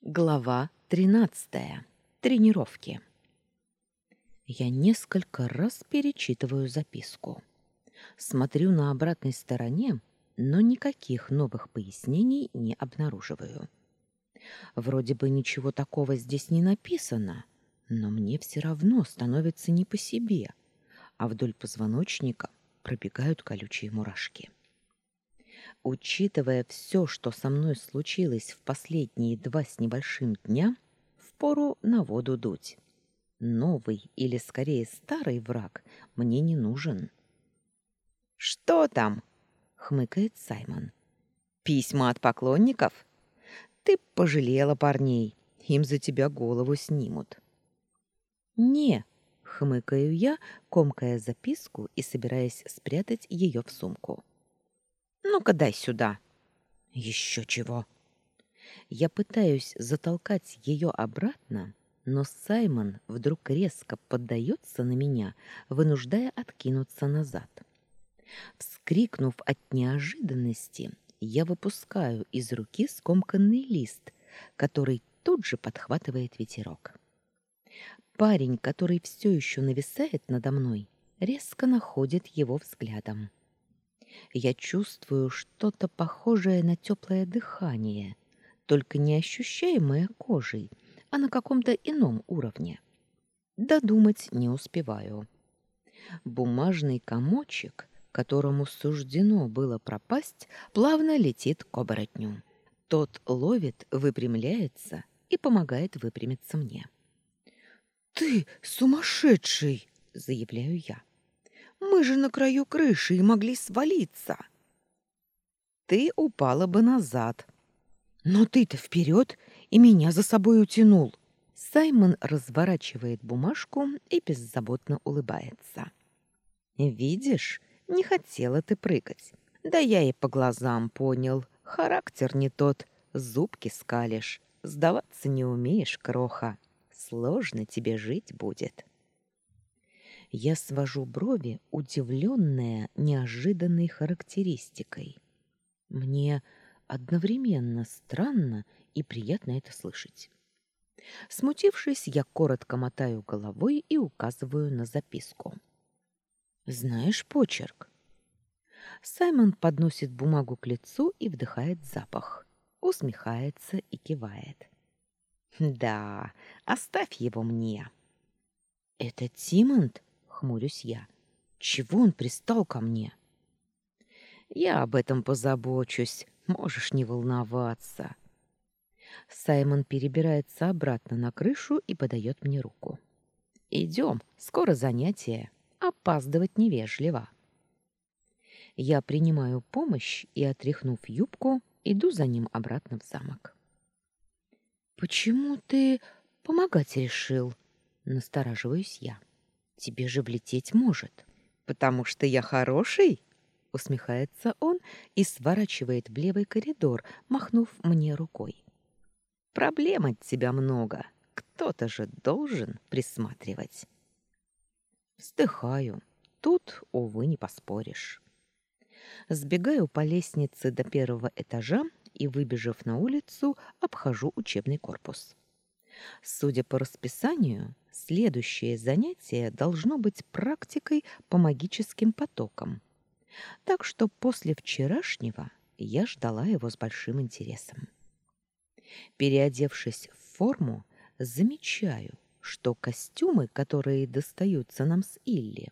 Глава 13. Тренировки. Я несколько раз перечитываю записку. Смотрю на обратной стороне, но никаких новых пояснений не обнаруживаю. Вроде бы ничего такого здесь не написано, но мне все равно становится не по себе, а вдоль позвоночника пробегают колючие мурашки. Учитывая все, что со мной случилось в последние два с небольшим дня, впору на воду дуть. Новый или скорее старый враг мне не нужен. Что там? хмыкает Саймон. Письма от поклонников? Ты пожалела парней, им за тебя голову снимут. Не, хмыкаю я, комкая записку и собираясь спрятать ее в сумку. Ну-ка дай сюда. Еще чего. Я пытаюсь затолкать ее обратно, но Саймон вдруг резко поддается на меня, вынуждая откинуться назад. Вскрикнув от неожиданности, я выпускаю из руки скомканный лист, который тут же подхватывает ветерок. Парень, который все еще нависает надо мной, резко находит его взглядом. Я чувствую что-то похожее на теплое дыхание, только не ощущаемое кожей, а на каком-то ином уровне. Додумать не успеваю. Бумажный комочек, которому суждено было пропасть, плавно летит к оборотню. Тот ловит, выпрямляется и помогает выпрямиться мне. «Ты сумасшедший!» — заявляю я. Мы же на краю крыши и могли свалиться. Ты упала бы назад. Но ты-то вперед и меня за собой утянул. Саймон разворачивает бумажку и беззаботно улыбается. Видишь, не хотела ты прыгать. Да я и по глазам понял. Характер не тот, зубки скалишь. Сдаваться не умеешь, кроха. Сложно тебе жить будет. Я свожу брови, удивленная неожиданной характеристикой. Мне одновременно странно и приятно это слышать. Смутившись, я коротко мотаю головой и указываю на записку. «Знаешь почерк?» Саймон подносит бумагу к лицу и вдыхает запах, усмехается и кивает. «Да, оставь его мне». «Это Тимонт?» Хмурюсь я. Чего он пристал ко мне? Я об этом позабочусь, можешь не волноваться. Саймон перебирается обратно на крышу и подает мне руку. Идем, скоро занятие. Опаздывать невежливо. Я принимаю помощь и, отряхнув юбку, иду за ним обратно в замок. «Почему ты помогать решил?» — настораживаюсь я. Тебе же влететь может. Потому что я хороший? Усмехается он и сворачивает в левый коридор, махнув мне рукой. Проблем от тебя много. Кто-то же должен присматривать. Вздыхаю. Тут, увы, не поспоришь. Сбегаю по лестнице до первого этажа и, выбежав на улицу, обхожу учебный корпус. Судя по расписанию, следующее занятие должно быть практикой по магическим потокам. Так что после вчерашнего я ждала его с большим интересом. Переодевшись в форму, замечаю, что костюмы, которые достаются нам с Илли,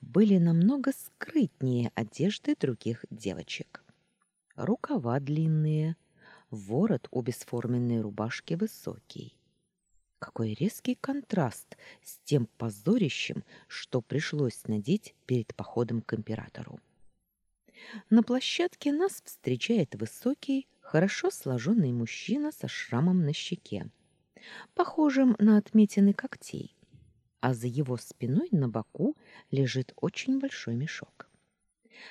были намного скрытнее одежды других девочек. Рукава длинные, ворот у бесформенной рубашки высокий. Какой резкий контраст с тем позорищем, что пришлось надеть перед походом к императору. На площадке нас встречает высокий, хорошо сложенный мужчина со шрамом на щеке, похожим на отметины когтей, а за его спиной на боку лежит очень большой мешок.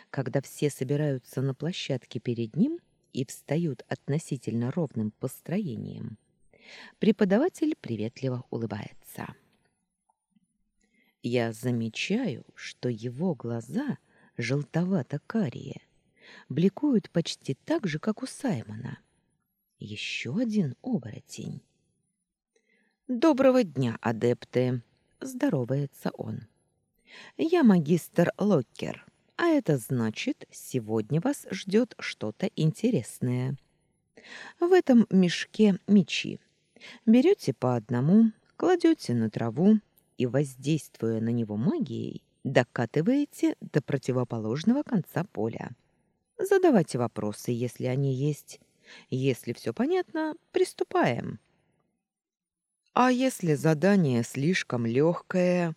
Когда все собираются на площадке перед ним и встают относительно ровным построением, Преподаватель приветливо улыбается. Я замечаю, что его глаза желтовато-карие, бликуют почти так же, как у Саймона. Еще один оборотень. Доброго дня, адепты, здоровается он. Я магистр Локкер, а это значит, сегодня вас ждет что-то интересное. В этом мешке мечи. Берете по одному, кладете на траву и, воздействуя на него магией, докатываете до противоположного конца поля. Задавайте вопросы, если они есть. Если все понятно, приступаем. А если задание слишком легкое?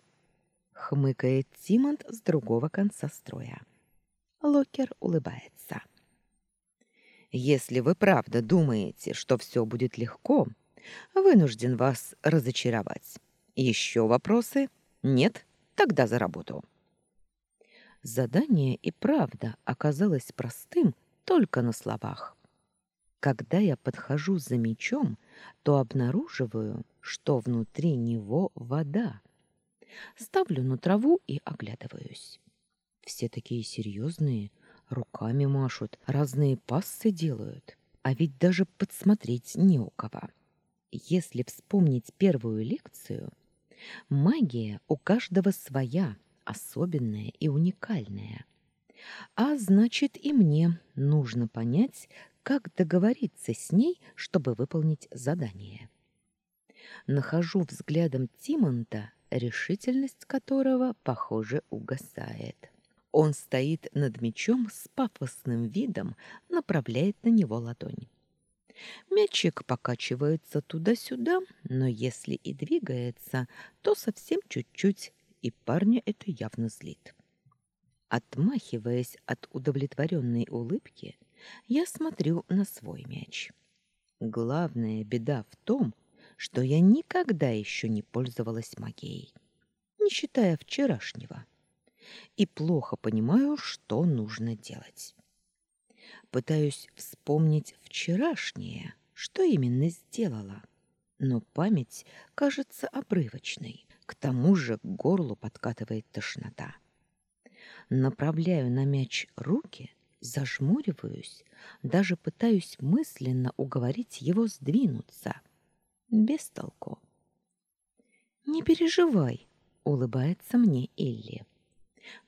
Хмыкает Тимонт с другого конца строя. Локер улыбается. Если вы правда думаете, что все будет легко, вынужден вас разочаровать. Еще вопросы? Нет? Тогда за работу. Задание и правда оказалось простым только на словах. Когда я подхожу за мечом, то обнаруживаю, что внутри него вода. Ставлю на траву и оглядываюсь. Все такие серьезные, руками машут, разные пассы делают. А ведь даже подсмотреть не у кого. Если вспомнить первую лекцию, магия у каждого своя, особенная и уникальная. А значит, и мне нужно понять, как договориться с ней, чтобы выполнить задание. Нахожу взглядом Тимонта, решительность которого, похоже, угасает. Он стоит над мечом с пафосным видом, направляет на него ладонь. Мячик покачивается туда-сюда, но если и двигается, то совсем чуть-чуть, и парня это явно злит. Отмахиваясь от удовлетворенной улыбки, я смотрю на свой мяч. Главная беда в том, что я никогда еще не пользовалась магией, не считая вчерашнего, и плохо понимаю, что нужно делать. Пытаюсь вспомнить вчерашнее, что именно сделала, но память кажется обрывочной. К тому же к горлу подкатывает тошнота. Направляю на мяч руки, зажмуриваюсь, даже пытаюсь мысленно уговорить его сдвинуться. Без толку. «Не переживай», — улыбается мне Элли.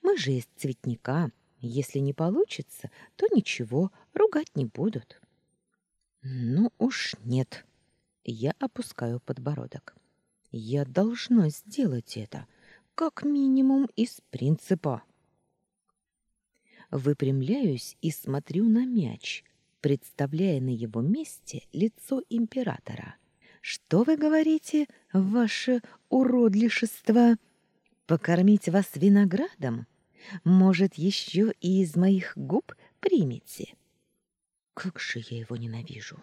«Мы же из цветника. Если не получится, то ничего, ругать не будут». «Ну уж нет». Я опускаю подбородок. Я должна сделать это, как минимум из принципа. Выпрямляюсь и смотрю на мяч, представляя на его месте лицо императора. Что вы говорите, ваше уродлишество? Покормить вас виноградом? Может, еще и из моих губ примете? Как же я его ненавижу!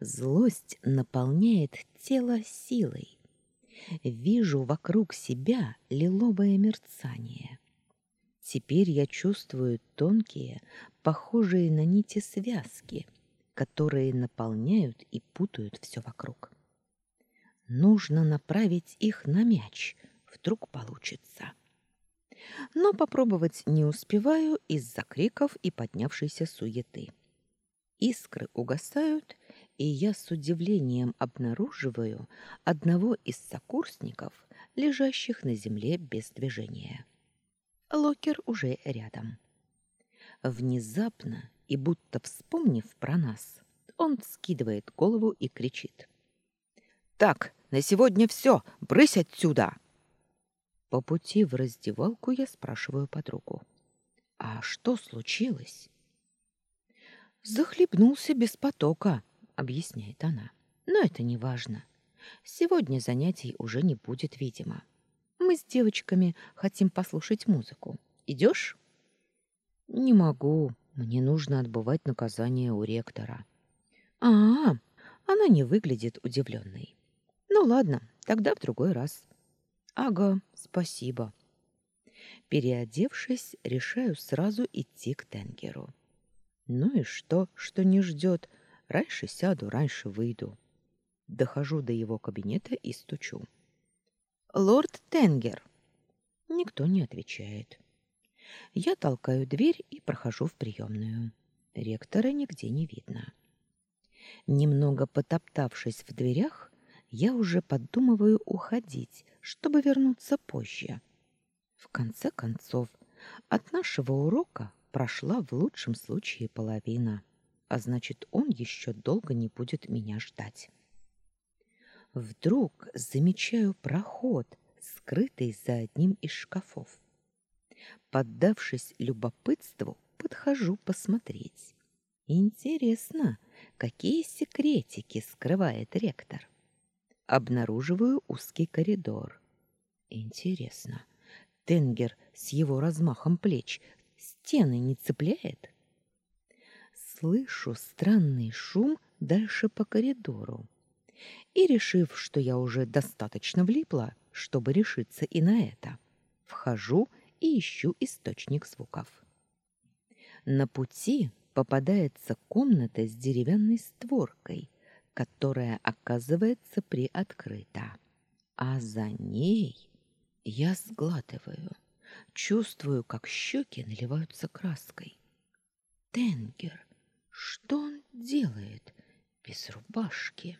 Злость наполняет тело силой. Вижу вокруг себя лиловое мерцание. Теперь я чувствую тонкие, похожие на нити связки, которые наполняют и путают все вокруг. Нужно направить их на мяч, вдруг получится. Но попробовать не успеваю из-за криков и поднявшейся суеты. Искры угасают, и я с удивлением обнаруживаю одного из сокурсников, лежащих на земле без движения. Локер уже рядом. Внезапно и будто вспомнив про нас, он скидывает голову и кричит. «Так, на сегодня все! Брысь отсюда!» По пути в раздевалку я спрашиваю подругу. «А что случилось?» «Захлебнулся без потока», объясняет она. Но это не важно. Сегодня занятий уже не будет, видимо. Мы с девочками хотим послушать музыку. Идешь? Не могу. Мне нужно отбывать наказание у ректора. А, -а, -а она не выглядит удивленной. Ну ладно, тогда в другой раз. Ага, спасибо. Переодевшись, решаю сразу идти к Тенгеру. Ну и что, что не ждет? Раньше сяду, раньше выйду. Дохожу до его кабинета и стучу. «Лорд Тенгер!» Никто не отвечает. Я толкаю дверь и прохожу в приемную. Ректора нигде не видно. Немного потоптавшись в дверях, я уже подумываю уходить, чтобы вернуться позже. В конце концов, от нашего урока прошла в лучшем случае половина, а значит, он еще долго не будет меня ждать. Вдруг замечаю проход, скрытый за одним из шкафов. Поддавшись любопытству, подхожу посмотреть. Интересно, какие секретики скрывает ректор. Обнаруживаю узкий коридор. Интересно, Тенгер с его размахом плеч стены не цепляет? Слышу странный шум дальше по коридору. И, решив, что я уже достаточно влипла, чтобы решиться и на это, вхожу и ищу источник звуков. На пути попадается комната с деревянной створкой, которая оказывается приоткрыта. А за ней я сглатываю, чувствую, как щеки наливаются краской. Тенгер, что он делает без рубашки?